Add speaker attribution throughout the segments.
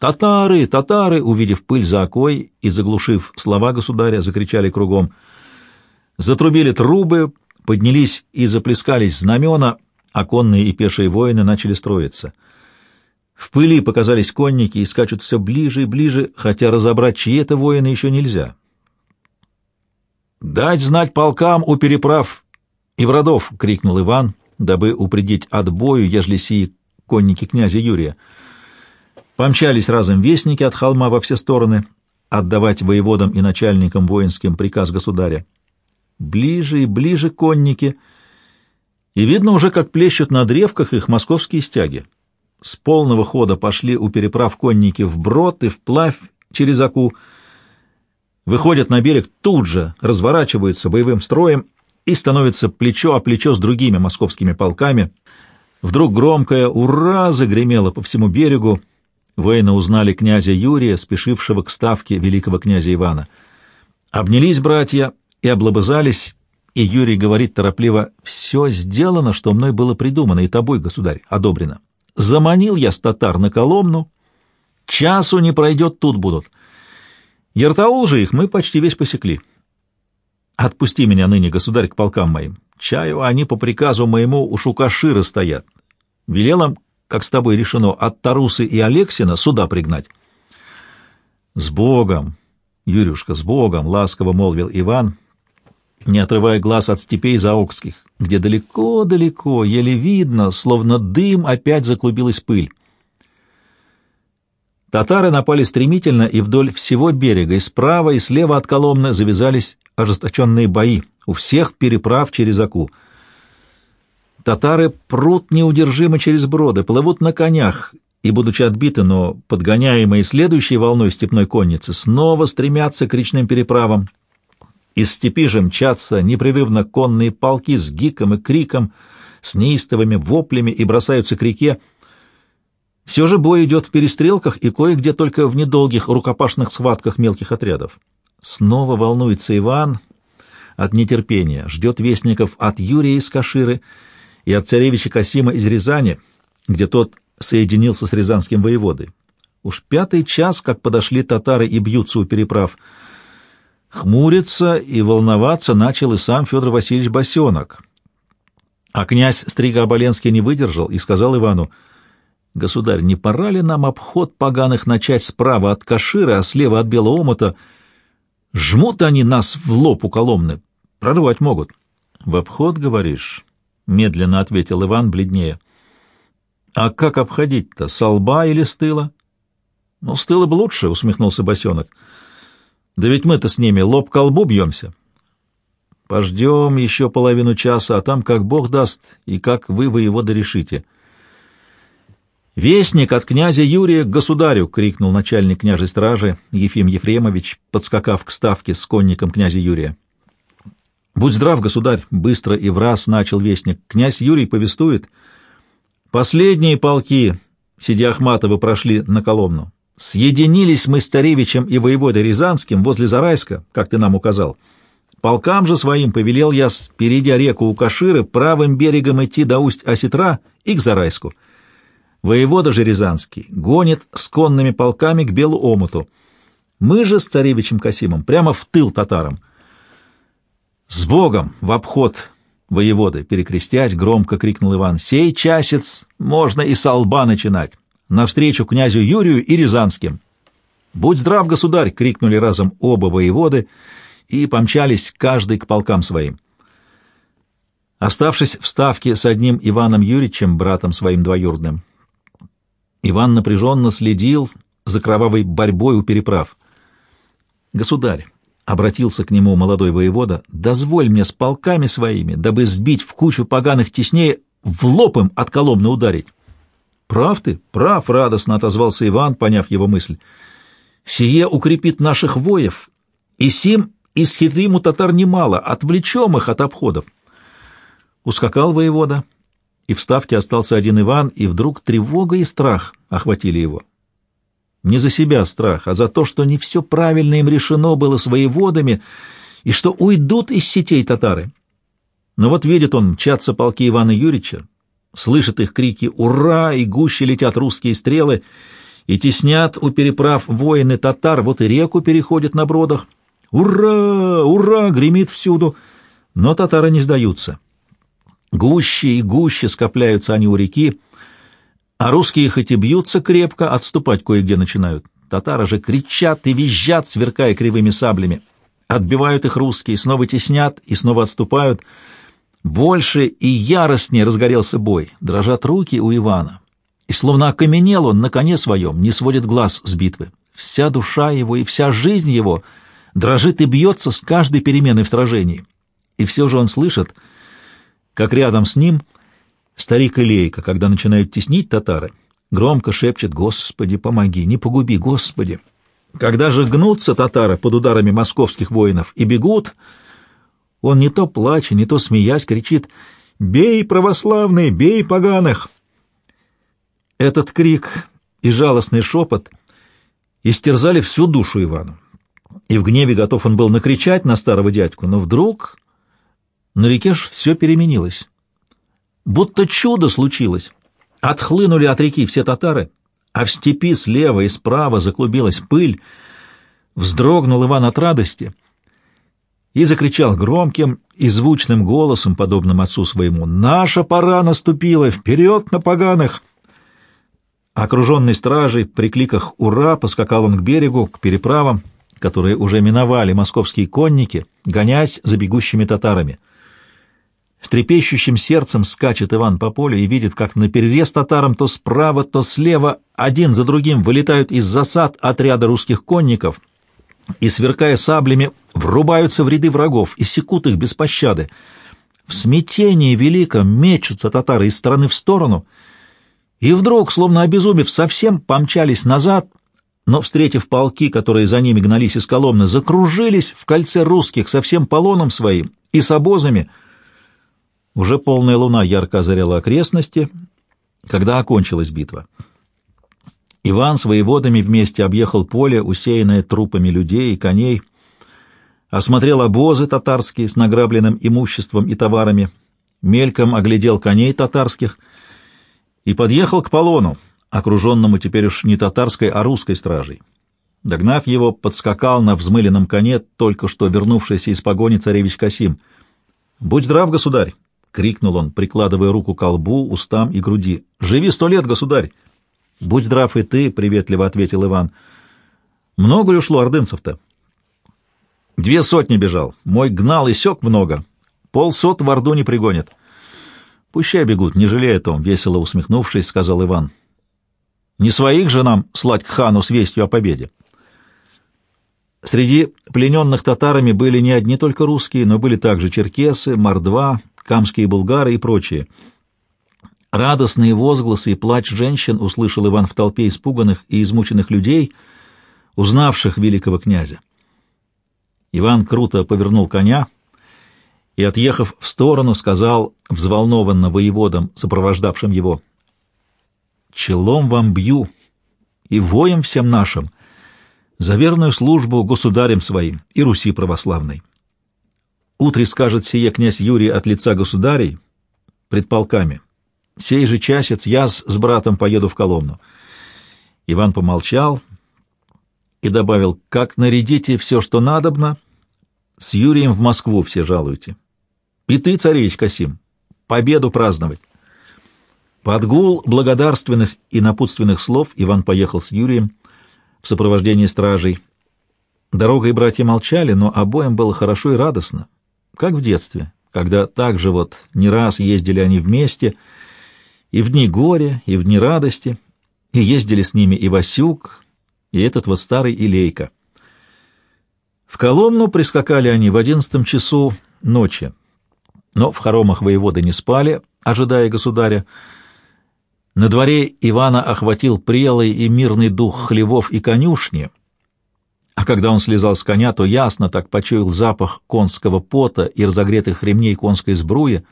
Speaker 1: «Татары! Татары!» Увидев пыль за окой и заглушив слова государя, закричали кругом. Затрубили трубы, поднялись и заплескались знамена, а конные и пешие воины начали строиться. В пыли показались конники и скачут все ближе и ближе, хотя разобрать, чьи это воины, еще нельзя. «Дать знать полкам у переправ и в родов!» — крикнул Иван, дабы упредить отбою, ежели сии конники князя Юрия. Помчались разом вестники от холма во все стороны, отдавать воеводам и начальникам воинским приказ государя. Ближе и ближе конники, и видно уже, как плещут на древках их московские стяги. С полного хода пошли у переправ конники вброд и вплавь через Аку, выходят на берег тут же, разворачиваются боевым строем и становятся плечо о плечо с другими московскими полками. Вдруг громкое «Ура!» загремело по всему берегу, Воины узнали князя Юрия, спешившего к ставке великого князя Ивана. Обнялись братья и облобызались, и Юрий говорит торопливо, «Все сделано, что мной было придумано, и тобой, государь, одобрено. Заманил я статар на Коломну, часу не пройдет, тут будут. Ертаул же их мы почти весь посекли. Отпусти меня ныне, государь, к полкам моим. Чаю они по приказу моему у Шукашира стоят. Велел им как с тобой решено, от Тарусы и Алексина сюда пригнать. — С Богом, Юрюшка, с Богом! — ласково молвил Иван, не отрывая глаз от степей заокских, где далеко-далеко, еле видно, словно дым, опять заклубилась пыль. Татары напали стремительно, и вдоль всего берега, и справа, и слева от Коломны завязались ожесточенные бои, у всех переправ через Аку — Татары прут неудержимо через броды, плывут на конях, и, будучи отбиты, но подгоняемые следующей волной степной конницы, снова стремятся к речным переправам. Из степи же мчатся непрерывно конные полки с гиком и криком, с неистовыми воплями и бросаются к реке. Все же бой идет в перестрелках и кое-где только в недолгих рукопашных схватках мелких отрядов. Снова волнуется Иван от нетерпения, ждет вестников от Юрия из Каширы — и от царевича Касима из Рязани, где тот соединился с рязанским воеводой. Уж пятый час, как подошли татары и бьются у переправ. Хмуриться и волноваться начал и сам Федор Васильевич Босенок. А князь Стрига-Оболенский не выдержал и сказал Ивану, «Государь, не пора ли нам обход поганых начать справа от Каширы, а слева от Белого Омота? Жмут они нас в лоб у Коломны, прорвать могут». «В обход, говоришь?» Медленно ответил Иван, бледнее. А как обходить-то, с лба или с тыла? Ну, с тыла бы лучше, усмехнулся босенок. Да ведь мы-то с ними лоб к лбу бьемся. Пождем еще половину часа, а там как Бог даст и как вы, воевода, решите. «Вестник от князя Юрия к государю!» — крикнул начальник княжей стражи Ефим Ефремович, подскакав к ставке с конником князя Юрия. «Будь здрав, государь!» — быстро и в раз начал вестник. «Князь Юрий повествует. Последние полки, сидя Ахматова, прошли на Коломну. Съединились мы с Таревичем и воеводой Рязанским возле Зарайска, как ты нам указал. Полкам же своим повелел я, перейдя реку у Каширы, правым берегом идти до усть Осетра и к Зарайску. Воевода же Рязанский гонит с конными полками к Белу Омуту. Мы же с царевичем Касимом прямо в тыл татарам». «С Богом! В обход!» Воеводы, перекрестясь, громко крикнул Иван. «Сей часец можно и со лба начинать! Навстречу князю Юрию и Рязанским!» «Будь здрав, государь!» — крикнули разом оба воеводы и помчались каждый к полкам своим. Оставшись в ставке с одним Иваном Юрьевичем, братом своим двоюродным, Иван напряженно следил за кровавой борьбой у переправ. «Государь!» Обратился к нему молодой воевода. «Дозволь мне с полками своими, дабы сбить в кучу поганых теснее, в лоб им от Коломны ударить». «Прав ты, прав», — радостно отозвался Иван, поняв его мысль. «Сие укрепит наших воев, и сим исхитрим у татар немало, отвлечем их от обходов». Ускакал воевода, и в ставке остался один Иван, и вдруг тревога и страх охватили его. Не за себя страх, а за то, что не все правильно им решено было своеводами, и что уйдут из сетей татары. Но вот видит он мчатся полки Ивана Юрьевича, слышит их крики «Ура!» и гуще летят русские стрелы, И теснят у переправ воины татар, вот и реку переходят на бродах. «Ура! Ура!» — гремит всюду. Но татары не сдаются. Гуще и гуще скопляются они у реки, а русские хоть и бьются крепко, отступать кое-где начинают. Татары же кричат и визжат, сверкая кривыми саблями. Отбивают их русские, снова теснят и снова отступают. Больше и яростнее разгорелся бой. Дрожат руки у Ивана. И словно окаменел он на коне своем, не сводит глаз с битвы. Вся душа его и вся жизнь его дрожит и бьется с каждой переменой в сражении. И все же он слышит, как рядом с ним старик Илейка, когда начинают теснить татары, громко шепчет «Господи, помоги, не погуби, Господи!» Когда же гнутся татары под ударами московских воинов и бегут, он не то плача, не то смеясь кричит «Бей, православные, бей поганых!» Этот крик и жалостный шепот истерзали всю душу Ивану. И в гневе готов он был накричать на старого дядьку, но вдруг на реке ж все переменилось. Будто чудо случилось. Отхлынули от реки все татары, а в степи слева и справа заклубилась пыль. Вздрогнул Иван от радости и закричал громким и звучным голосом, подобным отцу своему, «Наша пора наступила! Вперед на поганых!» Окруженный стражей, при кликах «Ура!» поскакал он к берегу, к переправам, которые уже миновали московские конники, гонять за бегущими татарами. С трепещущим сердцем скачет Иван по полю и видит, как на перерез татарам то справа, то слева один за другим вылетают из засад отряда русских конников и, сверкая саблями, врубаются в ряды врагов и секут их без пощады. В смятении великом мечутся татары из стороны в сторону, и вдруг, словно обезумев, совсем помчались назад, но, встретив полки, которые за ними гнались из Коломны, закружились в кольце русских со всем полоном своим и с обозами — уже полная луна ярко озаряла окрестности, когда окончилась битва. Иван с воеводами вместе объехал поле, усеянное трупами людей и коней, осмотрел обозы татарские с награбленным имуществом и товарами, мельком оглядел коней татарских и подъехал к полону, окруженному теперь уж не татарской, а русской стражей. Догнав его, подскакал на взмыленном коне только что вернувшийся из погони царевич Касим. «Будь здрав, государь!» — крикнул он, прикладывая руку к колбу, устам и груди. «Живи сто лет, государь!» «Будь здрав и ты!» — приветливо ответил Иван. «Много ли ушло ордынцев-то?» «Две сотни бежал. Мой гнал и сёк много. Полсот в Орду не пригонит». «Пущай бегут, не жалея том», — весело усмехнувшись, сказал Иван. «Не своих же нам слать к хану с вестью о победе». Среди плененных татарами были не одни только русские, но были также черкесы, мордва, камские булгары и прочие. Радостные возгласы и плач женщин услышал Иван в толпе испуганных и измученных людей, узнавших великого князя. Иван круто повернул коня и, отъехав в сторону, сказал взволнованно воеводам, сопровождавшим его, «Челом вам бью и воем всем нашим за верную службу государем своим и Руси православной. Утре скажет сие князь Юрий от лица государей пред полками. Сей же часец я с, братом поеду в Коломну. Иван помолчал и добавил, как нарядите все, что надобно, с Юрием в Москву все жалуйте. И ты, царевич Касим, победу праздновать. Под гул благодарственных и напутственных слов Иван поехал с Юрием в сопровождении стражей. Дорога и братья молчали, но обоим было хорошо и радостно как в детстве, когда так же вот не раз ездили они вместе, и в дни горя, и в дни радости, и ездили с ними и Васюк, и этот вот старый Илейка. В Коломну прискакали они в одиннадцатом часу ночи, но в хоромах воеводы не спали, ожидая государя. На дворе Ивана охватил прелый и мирный дух хлевов и конюшни — а когда он слезал с коня, то ясно так почуял запах конского пота и разогретых ремней конской сбруи.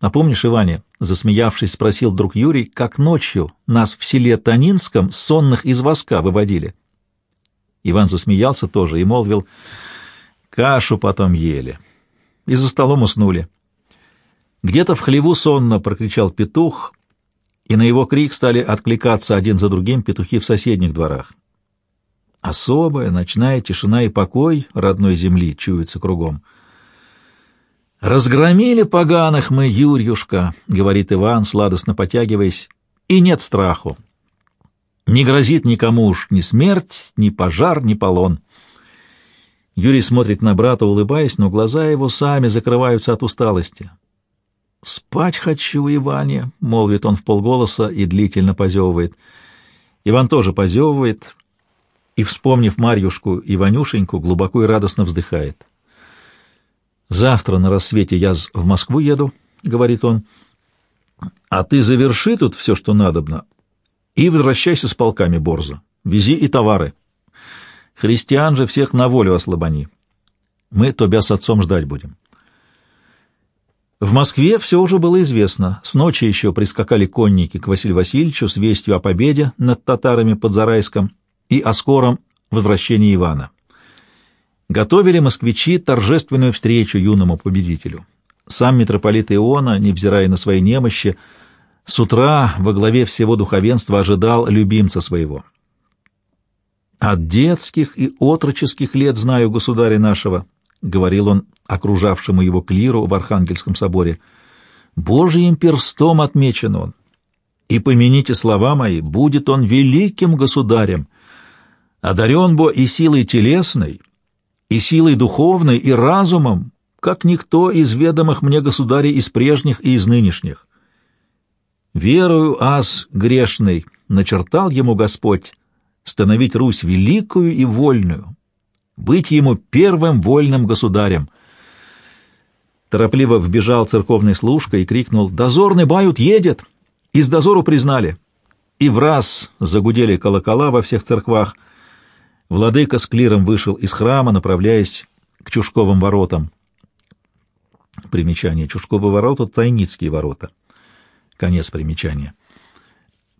Speaker 1: «Напомнишь, Иване?» — засмеявшись, спросил друг Юрий, как ночью нас в селе Танинском сонных из воска выводили. Иван засмеялся тоже и молвил, «Кашу потом ели, и за столом уснули». Где-то в хлеву сонно прокричал петух, и на его крик стали откликаться один за другим петухи в соседних дворах. Особая ночная тишина и покой родной земли чуются кругом. «Разгромили поганых мы, Юрьюшка», — говорит Иван, сладостно потягиваясь, — «и нет страху. Не грозит никому уж ни смерть, ни пожар, ни полон». Юрий смотрит на брата, улыбаясь, но глаза его сами закрываются от усталости. «Спать хочу, Иване», — молвит он в полголоса и длительно позевывает. Иван тоже позевывает и, вспомнив Марьюшку и Ванюшеньку, глубоко и радостно вздыхает. «Завтра на рассвете я в Москву еду», — говорит он, — «а ты заверши тут все, что надобно, и возвращайся с полками Борза. Вези и товары. Христиан же всех на волю ослабони. Мы тебя с отцом ждать будем». В Москве все уже было известно. С ночи еще прискакали конники к Василию Васильевичу с вестью о победе над татарами под Зарайском и о скором возвращении Ивана. Готовили москвичи торжественную встречу юному победителю. Сам митрополит Иона, невзирая на свои немощи, с утра во главе всего духовенства ожидал любимца своего. «От детских и отроческих лет знаю государя нашего», — говорил он окружавшему его клиру в Архангельском соборе. «Божьим перстом отмечен он, и, помяните слова мои, будет он великим государем, одарен бо и силой телесной, и силой духовной, и разумом, как никто из ведомых мне государей из прежних и из нынешних. Верую, аз грешный, начертал ему Господь, становить Русь великую и вольную, быть ему первым вольным государем. Торопливо вбежал церковный служка и крикнул «Дозорный бают едет!» Из дозору признали. И в раз загудели колокола во всех церквах. Владыка с клиром вышел из храма, направляясь к Чушковым воротам. Примечание. Чушковы ворота — Тайницкие ворота. Конец примечания.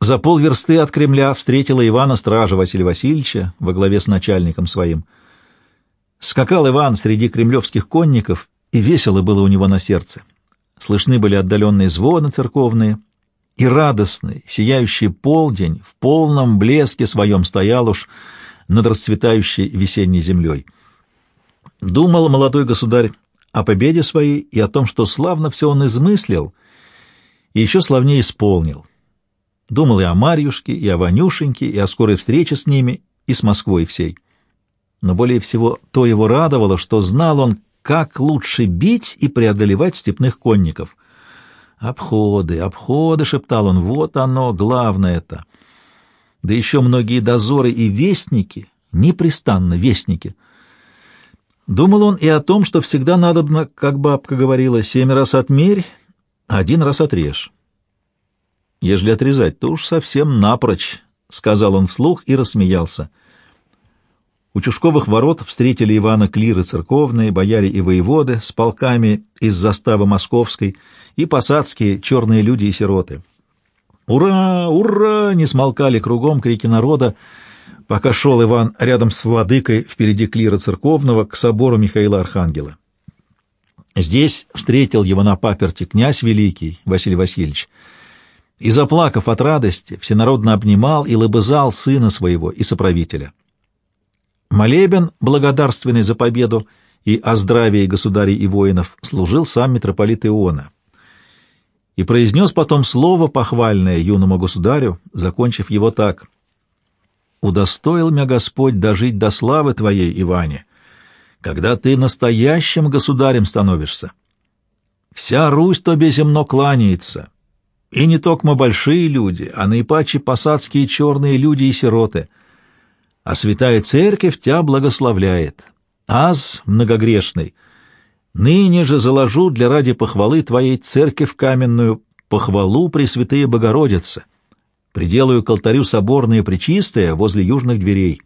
Speaker 1: За полверсты от Кремля встретила Ивана стража Василия Васильевича во главе с начальником своим — Скакал Иван среди кремлевских конников, и весело было у него на сердце. Слышны были отдаленные звоны церковные, и радостный, сияющий полдень в полном блеске своем стоял уж над расцветающей весенней землей. Думал молодой государь о победе своей и о том, что славно все он измыслил и еще славнее исполнил. Думал и о Марьюшке, и о Ванюшеньке, и о скорой встрече с ними, и с Москвой всей но более всего то его радовало, что знал он, как лучше бить и преодолевать степных конников. «Обходы, обходы!» — шептал он. «Вот оно, главное это!» Да еще многие дозоры и вестники, непрестанно вестники. Думал он и о том, что всегда надобно, как бабка говорила, семь раз отмерь, один раз отрежь. Ежели отрезать, то уж совсем напрочь, — сказал он вслух и рассмеялся. У Чушковых ворот встретили Ивана клиры церковные, бояре и воеводы с полками из заставы московской и посадские черные люди и сироты. «Ура! Ура!» — не смолкали кругом крики народа, пока шел Иван рядом с владыкой впереди клира церковного к собору Михаила Архангела. Здесь встретил его на паперти князь великий Василий Васильевич, и, заплакав от радости, всенародно обнимал и лобызал сына своего и соправителя. Молебен, благодарственный за победу и о здравии государей и воинов, служил сам митрополит Иона. И произнес потом слово похвальное юному государю, закончив его так. «Удостоил меня Господь дожить до славы Твоей, Иване, когда ты настоящим государем становишься. Вся Русь тебе земно кланяется, и не только большие люди, а наипаче посадские черные люди и сироты — а святая церковь тебя благословляет. Аз многогрешный, ныне же заложу для ради похвалы твоей церковь каменную, похвалу Пресвятые Богородицы, приделаю к алтарю соборное причистое возле южных дверей.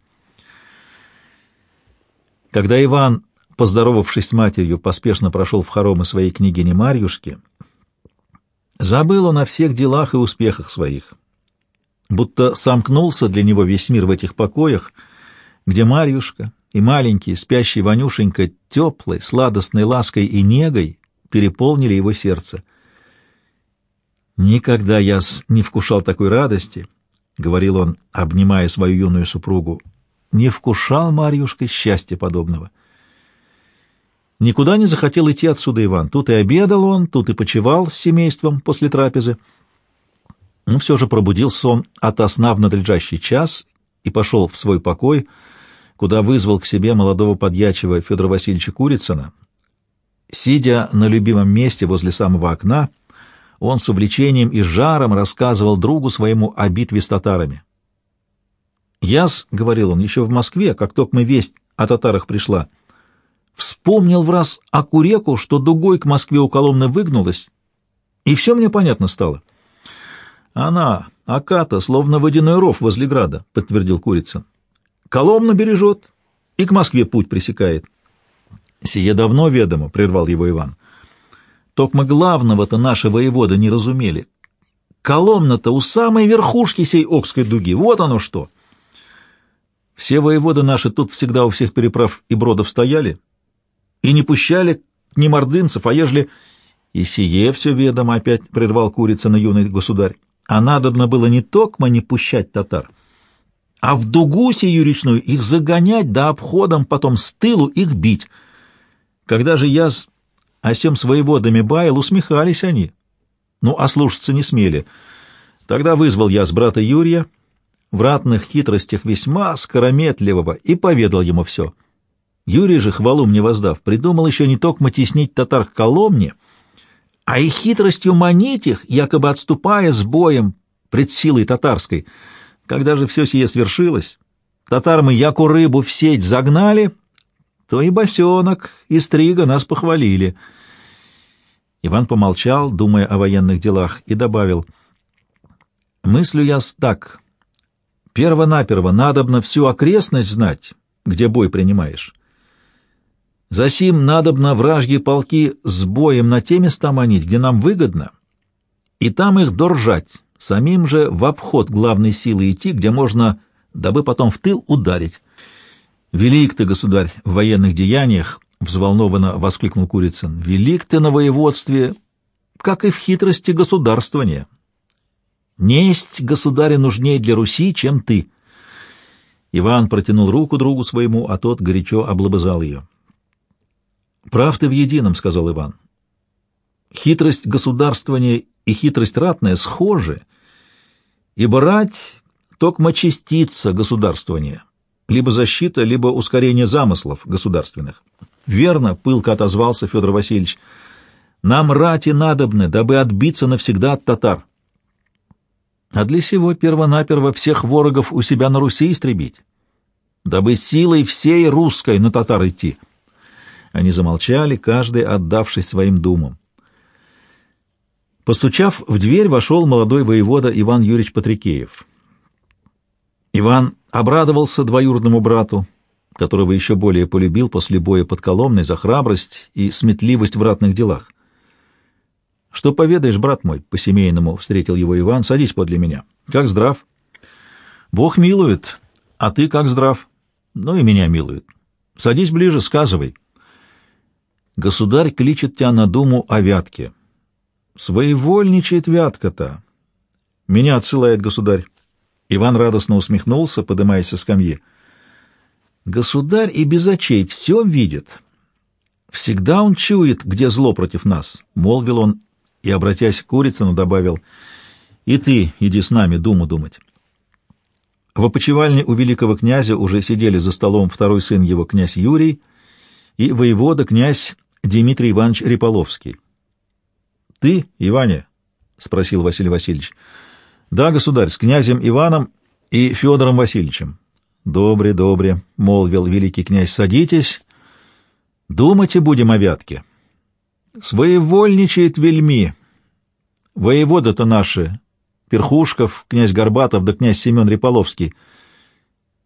Speaker 1: Когда Иван, поздоровавшись с матерью, поспешно прошел в хоромы своей княгини Марьюшки, забыл он о всех делах и успехах своих — будто сомкнулся для него весь мир в этих покоях, где Марьюшка и маленький, спящий Ванюшенька теплой, сладостной лаской и негой переполнили его сердце. Никогда я не вкушал такой радости, — говорил он, обнимая свою юную супругу, — не вкушал, Марьюшка, счастья подобного. Никуда не захотел идти отсюда Иван. Тут и обедал он, тут и почевал с семейством после трапезы. Но все же пробудил сон ото сна в надлежащий час и пошел в свой покой, куда вызвал к себе молодого подьячего Федора Васильевича Курицына. Сидя на любимом месте возле самого окна, он с увлечением и жаром рассказывал другу своему о битве с татарами. «Яс», — говорил он, — «еще в Москве, как только мы весть о татарах пришла, вспомнил в раз о Куреку, что дугой к Москве у Коломны выгнулась, и все мне понятно стало». «Она, Аката, словно водяной ров возле града», — подтвердил Курицын. «Коломна бережет и к Москве путь пресекает». «Сие давно ведомо», — прервал его Иван. Токмо главного-то наши воеводы не разумели. Коломна-то у самой верхушки сей Окской дуги. Вот оно что! Все воеводы наши тут всегда у всех переправ и бродов стояли и не пущали ни мордынцев, а ежели... И сие все ведомо опять прервал курица на юный государь. А надобно было не токмо не пущать татар, а в дугу сию речную их загонять, да обходом потом с тылу их бить. Когда же я с воеводами Байл усмехались они. Ну, а слушаться не смели. Тогда вызвал я с брата Юрия, в ратных хитростях весьма скорометливого, и поведал ему все. Юрий же, хвалу мне воздав, придумал еще не только теснить татар к Коломне, а и хитростью манить их, якобы отступая с боем пред силой татарской. Когда же все сие свершилось, татар мы яку рыбу в сеть загнали — то и босенок, и стрига нас похвалили. Иван помолчал, думая о военных делах, и добавил, «Мыслю я так. Перво-наперво надобно всю окрестность знать, где бой принимаешь. Засим надобно вражьи полки с боем на те места манить, где нам выгодно, и там их доржать, самим же в обход главной силы идти, где можно, дабы потом в тыл ударить. «Велик ты, государь, в военных деяниях!» — взволнованно воскликнул Курицын. «Велик ты на воеводстве, как и в хитрости государствования. Несть государя нужнее для Руси, чем ты». Иван протянул руку другу своему, а тот горячо облобызал ее. «Прав ты в едином», — сказал Иван. «Хитрость государствования и хитрость ратная схожи, ибо рать — токмо частица государствования» либо защита, либо ускорение замыслов государственных. Верно, пылко отозвался Федор Васильевич. Нам рати надобны, дабы отбиться навсегда от татар. А для сего первонаперво всех ворогов у себя на Руси истребить, дабы силой всей русской на татар идти. Они замолчали, каждый отдавшись своим думам. Постучав в дверь, вошел молодой воевода Иван Юрьевич Патрикеев. Иван обрадовался двоюродному брату, которого еще более полюбил после боя под Коломной за храбрость и сметливость в ратных делах. «Что поведаешь, брат мой?» — по-семейному встретил его Иван. «Садись подле меня. Как здрав?» «Бог милует. А ты как здрав?» «Ну и меня милует. Садись ближе, сказывай». «Государь кличет тебя на думу о Вятке». «Своевольничает Вятка-то». «Меня отсылает государь». Иван радостно усмехнулся, подымаясь со скамьи. «Государь и без очей все видит. Всегда он чует, где зло против нас», — молвил он и, обратясь к Курицыну, добавил, «И ты иди с нами думу думать». В опочивальне у великого князя уже сидели за столом второй сын его, князь Юрий, и воевода, князь Дмитрий Иванович Риполовский. «Ты, Иваня?» — спросил Василий Васильевич. Да, государь, с князем Иваном и Федором Васильевичем. Добре, добре, молвил великий князь, садитесь. Думайте будем о Вятке. Своевольничает вельми. Воеводы-то наши, Перхушков, князь Горбатов да князь Семен Риполовский,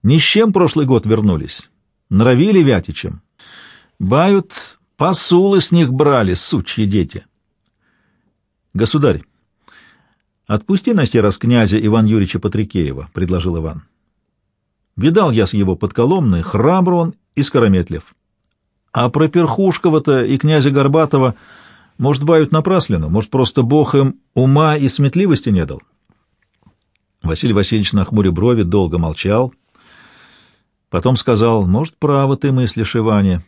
Speaker 1: ни с чем прошлый год вернулись. Нравили Вятичем. Бают, посулы с них брали, сучьи дети. Государь, «Отпусти на сей раз князя Иван Юрьевича Патрикеева», — предложил Иван. «Видал я с его подколомной, храбр он и скорометлив. А про Перхушкова-то и князя Горбатова Может, бают напраслину, может, просто Бог им ума и сметливости не дал. Василий Васильевич на хмуре брови долго молчал, потом сказал, может, право ты мыслишь, Иване,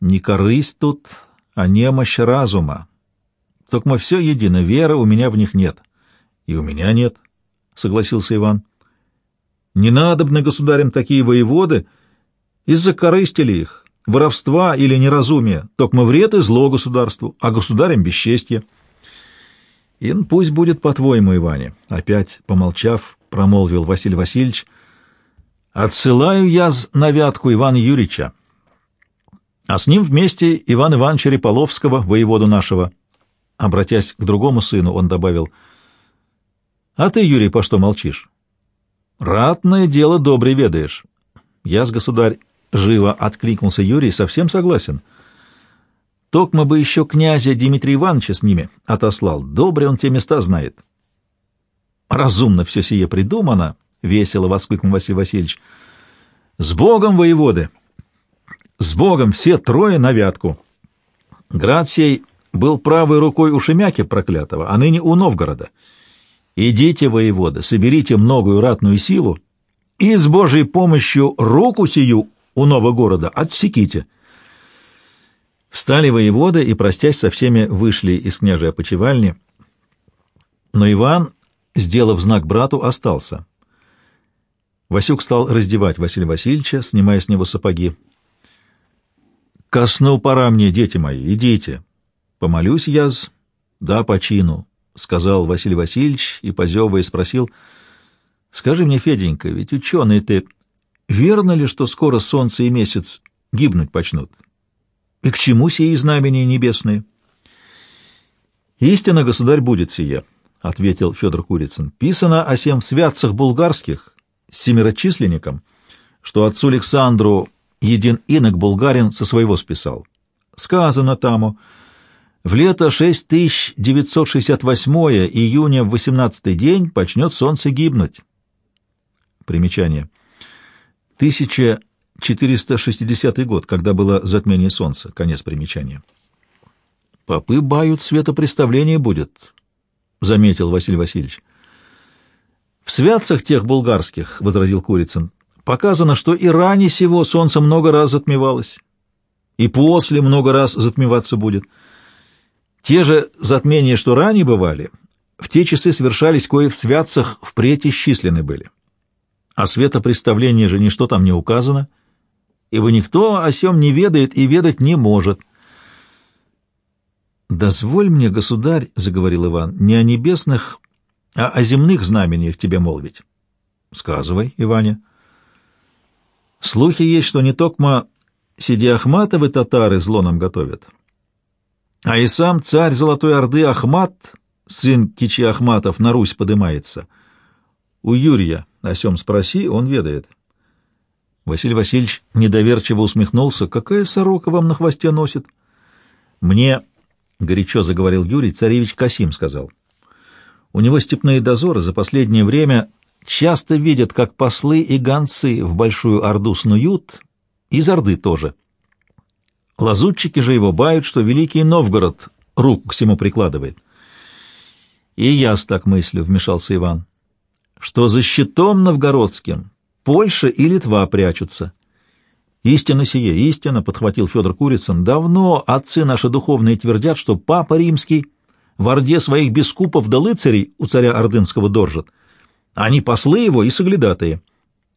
Speaker 1: не корысть тут, а немощь разума. Только мы все едино, веры у меня в них нет. И у меня нет, — согласился Иван. Не надобны государям такие воеводы, из-за корысти ли их, воровства или неразумия, только мы вред и зло государству, а государям бесчестье. Ин пусть будет по-твоему, Иване, — опять, помолчав, промолвил Василий Васильевич, — отсылаю я на вятку Ивана Юрьевича, а с ним вместе Иван Ивановича Реполовского, воеводу нашего. Обратясь к другому сыну, он добавил, — А ты, Юрий, по что молчишь? — Ратное дело добре ведаешь. Я с государь живо откликнулся Юрий, совсем согласен. — Токма бы еще князя Дмитрия Ивановича с ними отослал. Добре он те места знает. Разумно все сие придумано, — весело воскликнул Василий Васильевич. С Богом, воеводы! С Богом все трое на вятку. Град сей был правой рукой у Шемяки проклятого, а ныне у Новгорода. Идите, воеводы, соберите многую ратную силу и с Божьей помощью руку сию у нового города отсеките. Встали воеводы и, простясь со всеми, вышли из княжей опочивальни. Но Иван, сделав знак брату, остался. Васюк стал раздевать Василия Васильевича, снимая с него сапоги. «Ко сну пора мне, дети мои, идите. Помолюсь я с... Да, по чину», — сказал Василий Васильевич и, позевывая, спросил, «Скажи мне, Феденька, ведь ученый ты, верно ли, что скоро солнце и месяц гибнуть почнут?» И к чему сии знамения небесные? Истина, государь, будет сия, — ответил Федор Курицын. Писано о сем святцах булгарских с семерочисленником, что отцу Александру един инок булгарин со своего списал. Сказано таму, в лето 6968 июня в 18 день почнет солнце гибнуть. Примечание. 1000 460 год, когда было затмение солнца. Конец примечания. «Попы бают, светопреставление будет», — заметил Василий Васильевич. «В святцах тех булгарских, — возразил Курицын, — показано, что и ранее сего солнце много раз затмевалось, и после много раз затмеваться будет. Те же затмения, что ранее бывали, в те часы совершались кое в святцах впредь исчислены были. А светопреставление же ничто там не указано — ибо никто о сем не ведает и ведать не может. «Дозволь мне, государь, — заговорил Иван, — не о небесных, а о земных знамениях тебе молвить». «Сказывай, Иваня». «Слухи есть, что не токмо сиди Ахматовы татары зло нам готовят, а и сам царь Золотой Орды Ахмат, сын Кичи Ахматов, на Русь подымается. У Юрия о сем спроси, он ведает». Василий Васильевич недоверчиво усмехнулся. «Какая сорока вам на хвосте носит?» «Мне, — горячо заговорил Юрий, — царевич Касим сказал. У него степные дозоры за последнее время часто видят, как послы и гонцы в Большую Орду снуют, из Орды тоже. Лазутчики же его бают, что Великий Новгород рук к всему прикладывает. «И я так мыслю», — вмешался Иван, — «что за щитом новгородским Польша и Литва прячутся. Истина сие, истина, — подхватил Федор Курицын, — давно отцы наши духовные твердят, что Папа Римский в Орде своих бескупов да лыцарей у царя Ордынского доржит. Они послы его и соглядатые.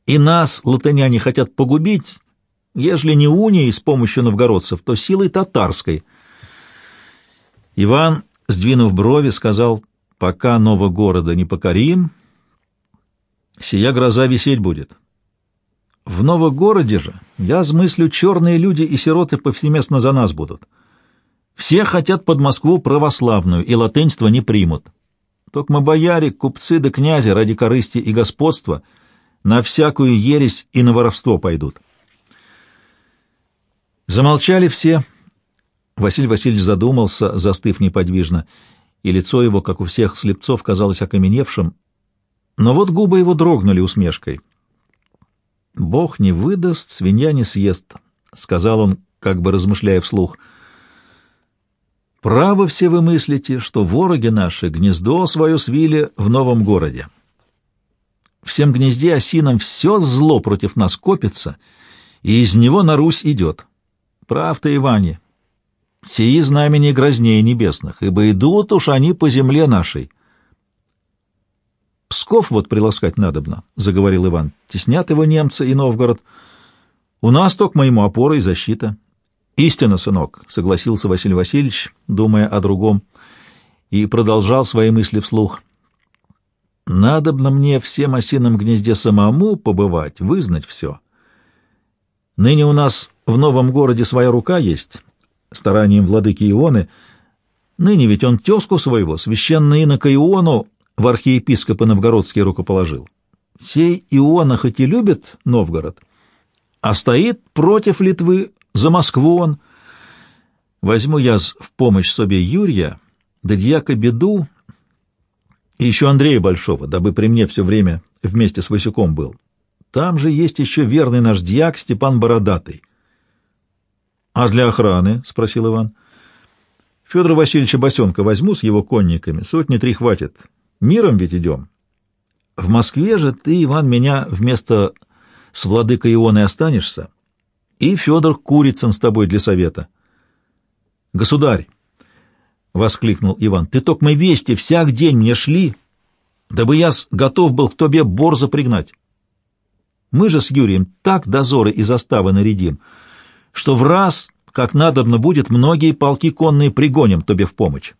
Speaker 1: И нас, латыняне, хотят погубить, ежели не унией с помощью новгородцев, то силой татарской. Иван, сдвинув брови, сказал, пока нового города не покорим, сия гроза висеть будет. В Новогороде же, я смыслю, черные люди и сироты повсеместно за нас будут. Все хотят под Москву православную, и латынство не примут. Только мы бояре, купцы да князи ради корысти и господства на всякую ересь и на воровство пойдут. Замолчали все. Василий Васильевич задумался, застыв неподвижно, и лицо его, как у всех слепцов, казалось окаменевшим, но вот губы его дрогнули усмешкой. «Бог не выдаст, свинья не съест», — сказал он, как бы размышляя вслух. Право все вы мыслите, что вороги наши гнездо свое свили в новом городе. Всем гнезде осином все зло против нас копится, и из него на Русь идет. Прав ты, Иване. Сии знамени грознее небесных, ибо идут уж они по земле нашей. Псков вот приласкать надобно, — заговорил Иван. Теснят его немцы и Новгород. У нас только моему опора и защита. Истина, сынок, — согласился Василий Васильевич, думая о другом, и продолжал свои мысли вслух. Надобно мне всем осином гнезде самому побывать, вызнать все. Ныне у нас в новом городе своя рука есть, старанием владыки Ионы. Ныне ведь он тезку своего, священного инока Иону, в архиепископа новгородский рукоположил. Сей Иона хоть и любит Новгород, а стоит против Литвы, за Москву он. Возьму я в помощь себе Юрия, да дьяка Беду и еще Андрея Большого, дабы при мне все время вместе с Васюком был. Там же есть еще верный наш дьяк Степан Бородатый. — А для охраны? — спросил Иван. — Федора Васильевича Босенка возьму с его конниками, сотни три хватит. Миром ведь идем. В Москве же ты, Иван, меня вместо с владыкой Ионой останешься, и Федор Курицын с тобой для совета. — Государь! — воскликнул Иван. — Ты только мы вести всяк день мне шли, дабы я готов был к тебе борзо пригнать. Мы же с Юрием так дозоры и заставы нарядим, что в раз, как надобно будет, многие полки конные пригоним тебе в помощь.